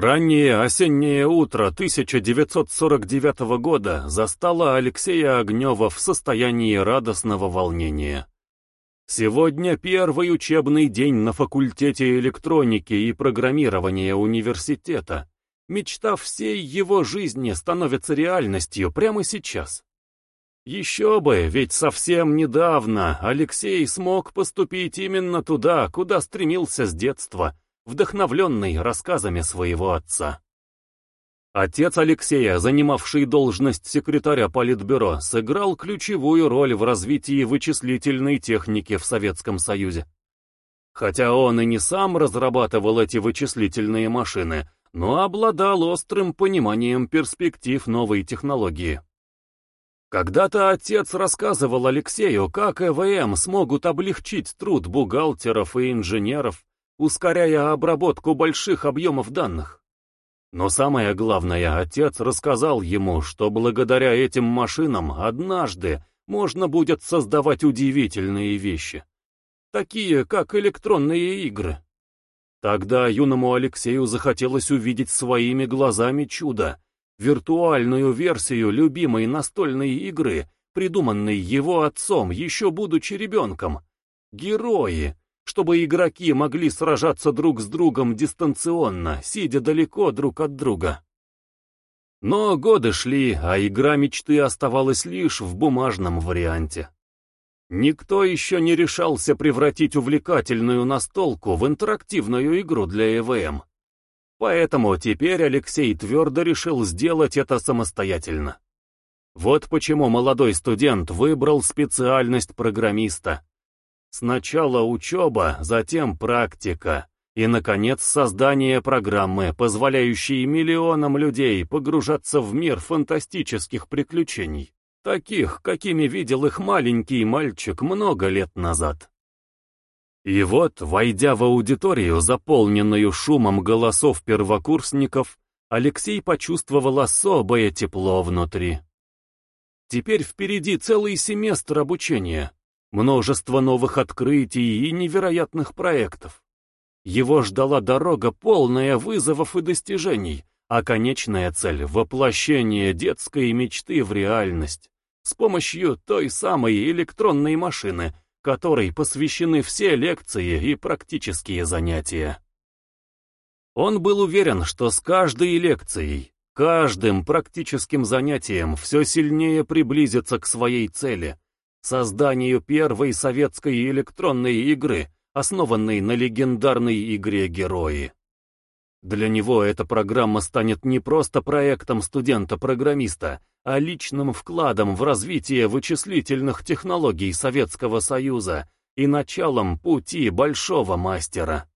Раннее осеннее утро 1949 года застало Алексея Огнева в состоянии радостного волнения. Сегодня первый учебный день на факультете электроники и программирования университета. Мечта всей его жизни становится реальностью прямо сейчас. Еще бы, ведь совсем недавно Алексей смог поступить именно туда, куда стремился с детства — вдохновленный рассказами своего отца. Отец Алексея, занимавший должность секретаря Политбюро, сыграл ключевую роль в развитии вычислительной техники в Советском Союзе. Хотя он и не сам разрабатывал эти вычислительные машины, но обладал острым пониманием перспектив новой технологии. Когда-то отец рассказывал Алексею, как ЭВМ смогут облегчить труд бухгалтеров и инженеров, ускоряя обработку больших объемов данных. Но самое главное, отец рассказал ему, что благодаря этим машинам однажды можно будет создавать удивительные вещи, такие как электронные игры. Тогда юному Алексею захотелось увидеть своими глазами чудо, виртуальную версию любимой настольной игры, придуманной его отцом, еще будучи ребенком. Герои, чтобы игроки могли сражаться друг с другом дистанционно, сидя далеко друг от друга. Но годы шли, а игра мечты оставалась лишь в бумажном варианте. Никто еще не решался превратить увлекательную настолку в интерактивную игру для ЭВМ. Поэтому теперь Алексей твердо решил сделать это самостоятельно. Вот почему молодой студент выбрал специальность программиста. Сначала учеба, затем практика. И, наконец, создание программы, позволяющей миллионам людей погружаться в мир фантастических приключений, таких, какими видел их маленький мальчик много лет назад. И вот, войдя в аудиторию, заполненную шумом голосов первокурсников, Алексей почувствовал особое тепло внутри. Теперь впереди целый семестр обучения, множество новых открытий и невероятных проектов. Его ждала дорога, полная вызовов и достижений, а конечная цель — воплощение детской мечты в реальность с помощью той самой электронной машины, которой посвящены все лекции и практические занятия. Он был уверен, что с каждой лекцией, каждым практическим занятием все сильнее приблизится к своей цели — созданию первой советской электронной игры, основанной на легендарной игре «Герои». Для него эта программа станет не просто проектом студента-программиста, а личным вкладом в развитие вычислительных технологий Советского Союза и началом пути большого мастера.